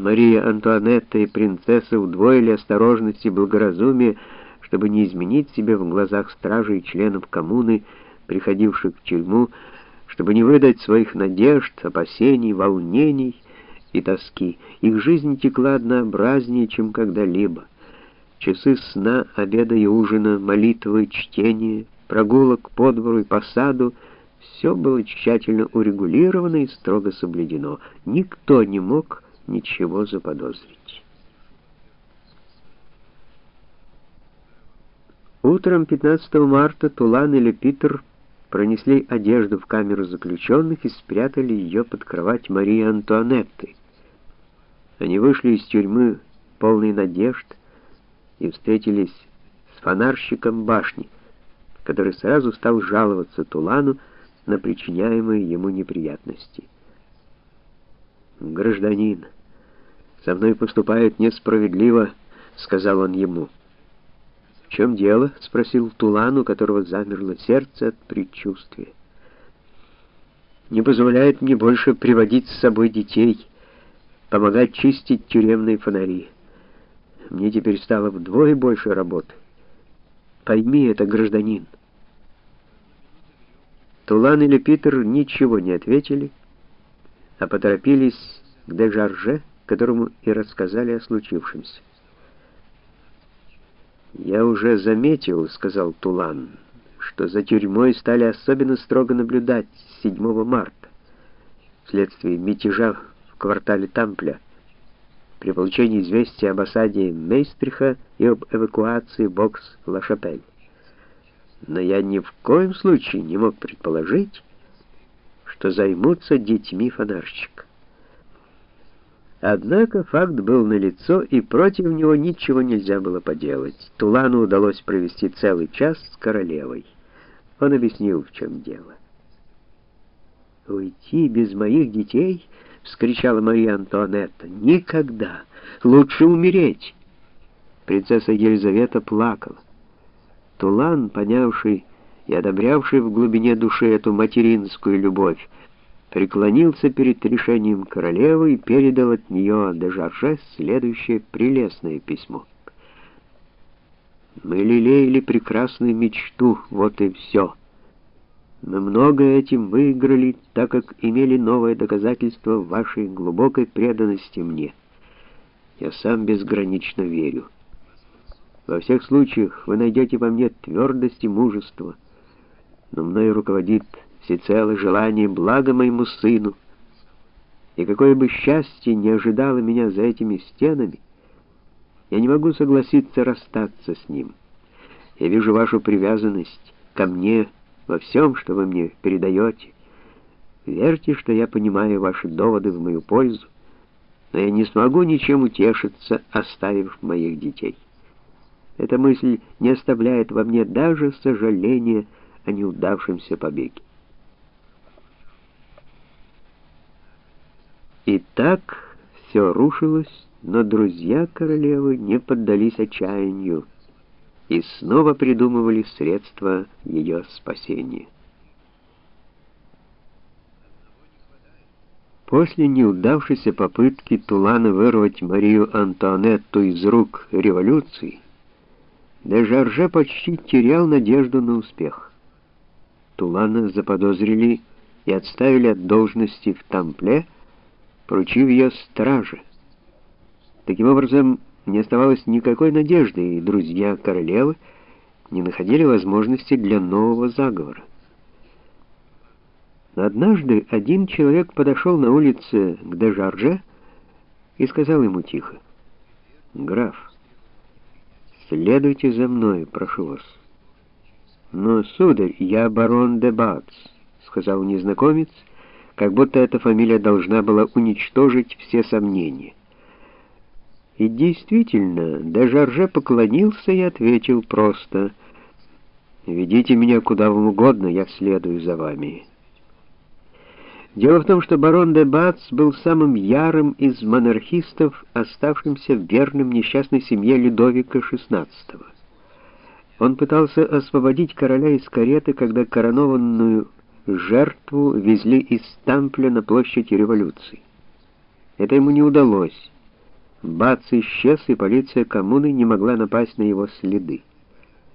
Мария Антуанетта и принцесса удвоили осторожность и благоразумие, чтобы не изменить себя в глазах стражей и членов коммуны, приходивших в тюрьму, чтобы не выдать своих надежд, опасений, волнений и тоски. Их жизнь текла однообразнее, чем когда-либо. Часы сна, обеда и ужина, молитвы, чтения, прогулок по двору и по саду — все было тщательно урегулировано и строго соблюдено. Никто не мог ничего заподозрить. Утром 15 марта Тулан или Питер пронесли одежду в камеру заключенных и спрятали ее под кровать Марии Антуанетты. Они вышли из тюрьмы полной надежд и встретились с фонарщиком башни, который сразу стал жаловаться Тулану на причиняемые ему неприятности. «Гражданин», «Со мной поступают несправедливо», — сказал он ему. «В чем дело?» — спросил Тулан, у которого замерло сердце от предчувствия. «Не позволяет мне больше приводить с собой детей, помогать чистить тюремные фонари. Мне теперь стало вдвое больше работы. Пойми это, гражданин». Тулан или Питер ничего не ответили, а поторопились к Дежарже, которому и рассказали о случившемся. «Я уже заметил», — сказал Тулан, — «что за тюрьмой стали особенно строго наблюдать с 7 марта, вследствие мятежа в квартале Тампля, при получении известия об осаде Мейстриха и об эвакуации Бокс-Ла-Шапель. Но я ни в коем случае не мог предположить, что займутся детьми фонарщика. Однако факт был налицо, и против него ничего нельзя было поделать. Тулану удалось провести целый час с королевой. Он объяснил, в чем дело. «Уйти без моих детей?» — вскричала Мария Антуанетта. «Никогда! Лучше умереть!» Принцесса Елизавета плакала. Тулан, понявший и одобрявший в глубине души эту материнскую любовь, преклонился перед решением королевы и передал от нее де Жарже следующее прелестное письмо. «Мы лелеяли прекрасную мечту, вот и все. Мы много этим выиграли, так как имели новое доказательство вашей глубокой преданности мне. Я сам безгранично верю. Во всех случаях вы найдете во мне твердость и мужество, но мной руководит всецело желание блага моему сыну. И какое бы счастье не ожидало меня за этими стенами, я не могу согласиться расстаться с ним. Я вижу вашу привязанность ко мне во всем, что вы мне передаете. Верьте, что я понимаю ваши доводы в мою пользу, но я не смогу ничем утешиться, оставив моих детей. Эта мысль не оставляет во мне даже сожаления о неудавшемся побеге. И так все рушилось, но друзья королевы не поддались отчаянию и снова придумывали средства ее спасения. После неудавшейся попытки Тулана вырвать Марию Антуанетту из рук революции, Дежарже почти терял надежду на успех. Тулана заподозрили и отставили от должности в Тампле, поручив ее страже. Таким образом, не оставалось никакой надежды, и друзья королевы не находили возможности для нового заговора. Но однажды один человек подошел на улице к Дежарже и сказал ему тихо, «Граф, следуйте за мной, прошу вас». «Но, сударь, я барон де Бац», — сказал незнакомец, — как будто эта фамилия должна была уничтожить все сомнения. И действительно, Дежарже поклонился и ответил просто «Ведите меня куда вам угодно, я следую за вами». Дело в том, что барон де Бац был самым ярым из монархистов, оставшимся верным несчастной семье Людовика XVI. Он пытался освободить короля из кареты, когда коронованную жертву везли из Стампля на площадь революции. Это ему не удалось, Бац исчез, и полиция коммуны не могла напасть на его следы.